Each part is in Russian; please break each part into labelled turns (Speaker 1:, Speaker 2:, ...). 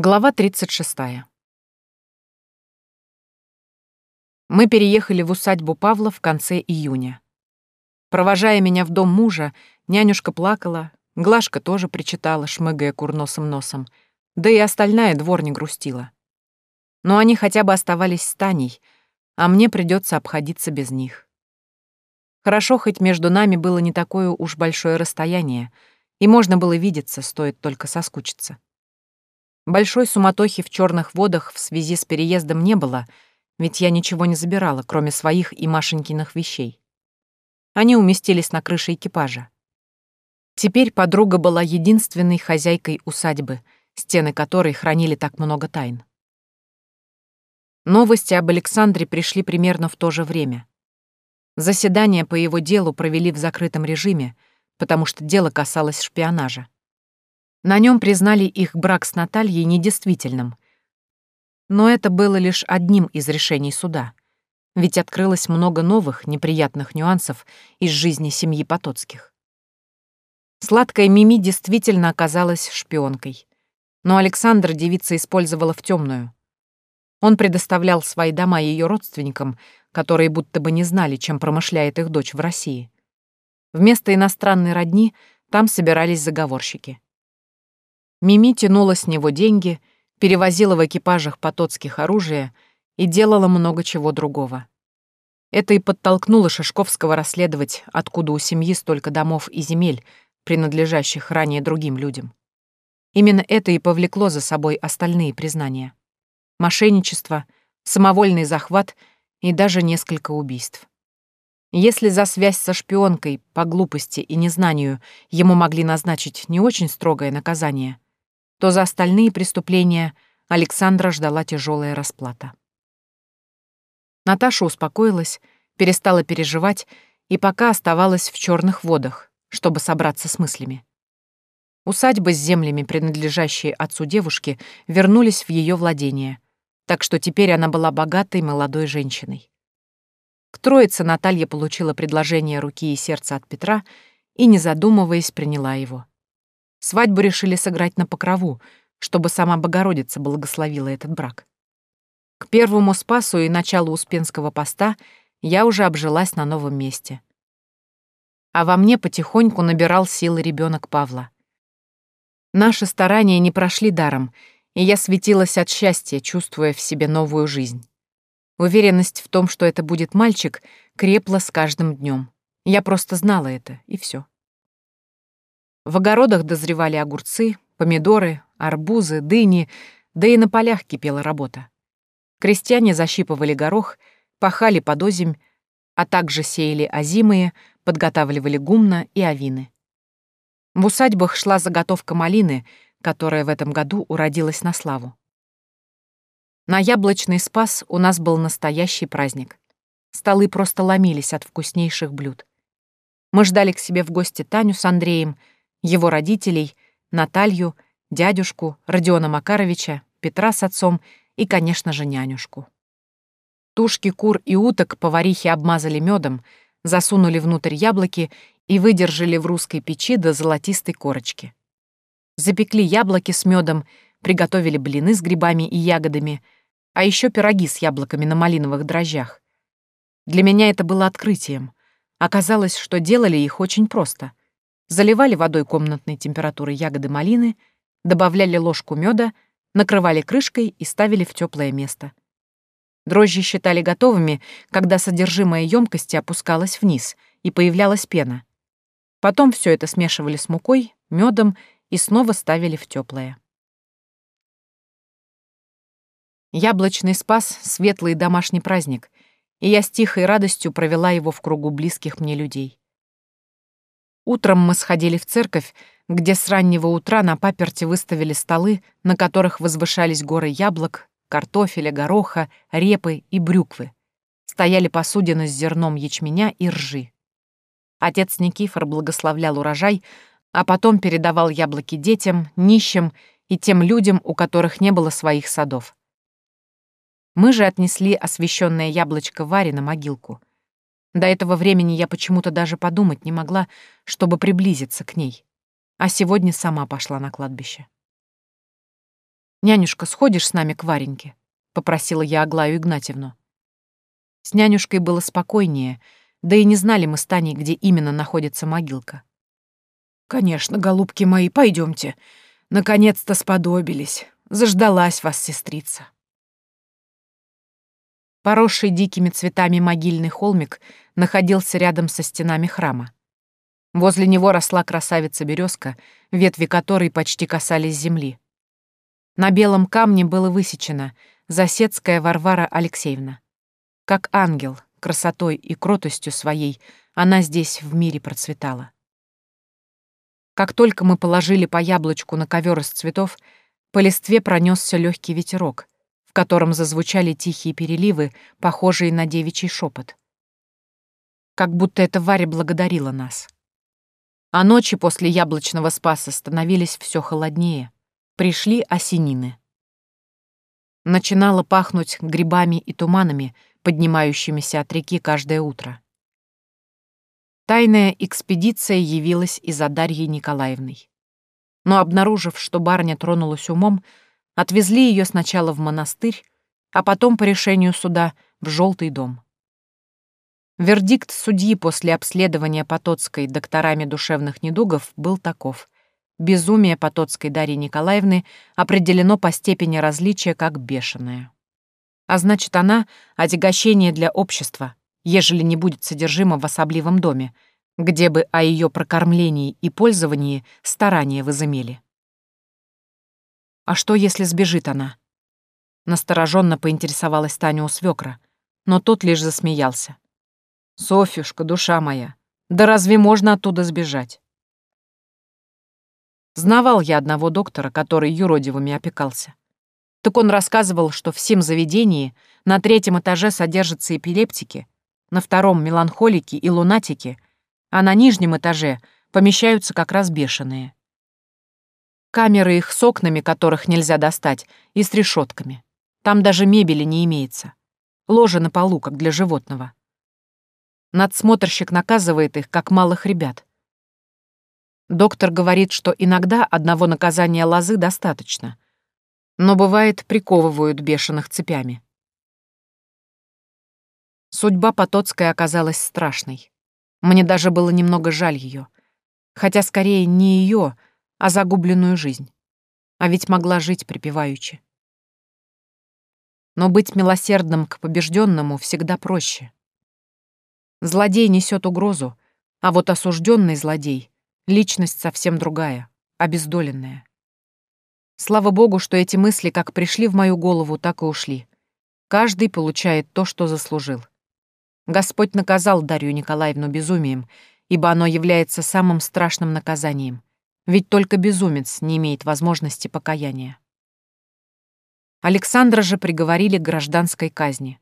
Speaker 1: Глава 36. Мы переехали в усадьбу Павла в конце июня. Провожая меня в дом мужа, нянюшка плакала, Глашка тоже причитала, шмыгая курносым носом, да и остальная двор не грустила. Но они хотя бы оставались с Таней, а мне придется обходиться без них. Хорошо, хоть между нами было не такое уж большое расстояние, и можно было видеться, стоит только соскучиться. Большой суматохи в черных водах в связи с переездом не было, ведь я ничего не забирала, кроме своих и Машенькиных вещей. Они уместились на крыше экипажа. Теперь подруга была единственной хозяйкой усадьбы, стены которой хранили так много тайн. Новости об Александре пришли примерно в то же время. Заседание по его делу провели в закрытом режиме, потому что дело касалось шпионажа. На нем признали их брак с Натальей недействительным. Но это было лишь одним из решений суда, ведь открылось много новых неприятных нюансов из жизни семьи Потоцких. Сладкая Мими действительно оказалась шпионкой, но Александр девица использовала в темную. Он предоставлял свои дома ее родственникам, которые будто бы не знали, чем промышляет их дочь в России. Вместо иностранной родни там собирались заговорщики. Мими тянула с него деньги, перевозила в экипажах потоцких оружие и делала много чего другого. Это и подтолкнуло Шишковского расследовать, откуда у семьи столько домов и земель, принадлежащих ранее другим людям. Именно это и повлекло за собой остальные признания. Мошенничество, самовольный захват и даже несколько убийств. Если за связь со шпионкой по глупости и незнанию ему могли назначить не очень строгое наказание, то за остальные преступления Александра ждала тяжелая расплата. Наташа успокоилась, перестала переживать и пока оставалась в черных водах, чтобы собраться с мыслями. Усадьбы с землями, принадлежащие отцу девушки, вернулись в ее владение, так что теперь она была богатой молодой женщиной. К троице Наталья получила предложение руки и сердца от Петра и, не задумываясь, приняла его. Свадьбу решили сыграть на покрову, чтобы сама Богородица благословила этот брак. К первому Спасу и началу Успенского поста я уже обжилась на новом месте. А во мне потихоньку набирал силы ребенок Павла. Наши старания не прошли даром, и я светилась от счастья, чувствуя в себе новую жизнь. Уверенность в том, что это будет мальчик, крепла с каждым днем. Я просто знала это, и все. В огородах дозревали огурцы, помидоры, арбузы, дыни, да и на полях кипела работа. Крестьяне защипывали горох, пахали подоземь, а также сеяли озимые, подготавливали гумна и авины. В усадьбах шла заготовка малины, которая в этом году уродилась на славу. На яблочный спас у нас был настоящий праздник. Столы просто ломились от вкуснейших блюд. Мы ждали к себе в гости Таню с Андреем — его родителей, Наталью, дядюшку, Родиона Макаровича, Петра с отцом и, конечно же, нянюшку. Тушки кур и уток поварихи обмазали медом, засунули внутрь яблоки и выдержали в русской печи до золотистой корочки. Запекли яблоки с медом, приготовили блины с грибами и ягодами, а еще пироги с яблоками на малиновых дрожжах. Для меня это было открытием. Оказалось, что делали их очень просто заливали водой комнатной температуры ягоды малины, добавляли ложку меда, накрывали крышкой и ставили в теплое место. Дрожжи считали готовыми, когда содержимое емкости опускалось вниз и появлялась пена. Потом все это смешивали с мукой, медом и снова ставили в теплое. Яблочный спас — светлый домашний праздник, и я с тихой радостью провела его в кругу близких мне людей. Утром мы сходили в церковь, где с раннего утра на паперте выставили столы, на которых возвышались горы яблок, картофеля, гороха, репы и брюквы. Стояли посудины с зерном ячменя и ржи. Отец Никифор благословлял урожай, а потом передавал яблоки детям, нищим и тем людям, у которых не было своих садов. Мы же отнесли освященное яблочко Варе на могилку — до этого времени я почему-то даже подумать не могла, чтобы приблизиться к ней. А сегодня сама пошла на кладбище. «Нянюшка, сходишь с нами к Вареньке?» — попросила я Аглаю Игнатьевну. С нянюшкой было спокойнее, да и не знали мы с Таней, где именно находится могилка.
Speaker 2: «Конечно, голубки мои, пойдемте. Наконец-то сподобились. Заждалась вас, сестрица».
Speaker 1: Поросший дикими цветами могильный холмик находился рядом со стенами храма. Возле него росла красавица березка, ветви которой почти касались земли. На белом камне было высечено «Засецкая Варвара Алексеевна». Как ангел, красотой и кротостью своей она здесь в мире процветала. Как только мы положили по яблочку на ковер из цветов, по листве пронесся легкий ветерок, в котором зазвучали тихие переливы, похожие на девичий шепот. Как будто эта Варя благодарила нас. А ночи после яблочного спаса становились все холоднее. Пришли осенины. Начинало пахнуть грибами и туманами, поднимающимися от реки каждое утро. Тайная экспедиция явилась и за Дарьей Николаевной. Но, обнаружив, что барня тронулась умом, отвезли ее сначала в монастырь, а потом, по решению суда, в желтый дом. Вердикт судьи после обследования Потоцкой докторами душевных недугов был таков. Безумие Потоцкой Дарьи Николаевны определено по степени различия как бешеное. А значит, она — отягощение для общества, ежели не будет содержима в особливом доме, где бы о ее прокормлении и пользовании старания возымели. А что, если сбежит она? Настороженно поинтересовалась Таня у свекра, но тот лишь засмеялся. «Софюшка, душа моя, да разве можно оттуда сбежать?» Знавал я одного доктора, который юродивыми опекался. Так он рассказывал, что в сим заведении на третьем этаже содержатся эпилептики, на втором — меланхолики и лунатики, а на нижнем этаже помещаются как раз бешеные. Камеры их с окнами, которых нельзя достать, и с решетками. Там даже мебели не имеется. Ложе на полу, как для животного. Надсмотрщик наказывает их, как малых ребят. Доктор говорит, что иногда одного наказания лозы достаточно, но бывает приковывают бешеных цепями. Судьба Потоцкой оказалась страшной. Мне даже было немного жаль ее, хотя скорее не ее, а загубленную жизнь. А ведь могла жить припеваючи. Но быть милосердным к побежденному всегда проще. Злодей несет угрозу, а вот осужденный злодей Личность совсем другая, обездоленная. Слава богу, что эти мысли как пришли в мою голову, так и ушли. Каждый получает то, что заслужил. Господь наказал Дарью Николаевну безумием, ибо оно является самым страшным наказанием. Ведь только безумец не имеет возможности покаяния. Александра же приговорили к гражданской казни.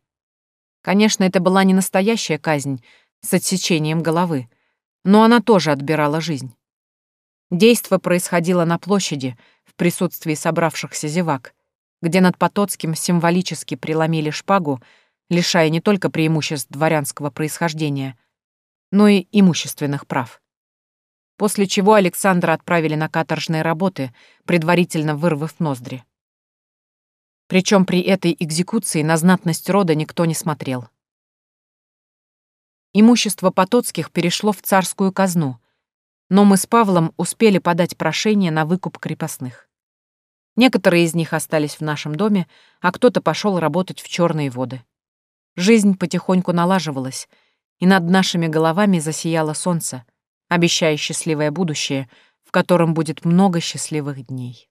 Speaker 1: Конечно, это была не настоящая казнь с отсечением головы, но она тоже отбирала жизнь. Действо происходило на площади, в присутствии собравшихся зевак, где над Потоцким символически преломили шпагу, лишая не только преимуществ дворянского происхождения, но и имущественных прав. После чего Александра отправили на каторжные работы, предварительно вырвав ноздри. Причем при этой экзекуции на знатность рода никто не смотрел. Имущество Потоцких перешло в царскую казну, но мы с Павлом успели подать прошение на выкуп крепостных. Некоторые из них остались в нашем доме, а кто-то пошел работать в черные воды. Жизнь потихоньку налаживалась, и над нашими головами засияло солнце, обещая счастливое будущее, в котором будет много счастливых дней.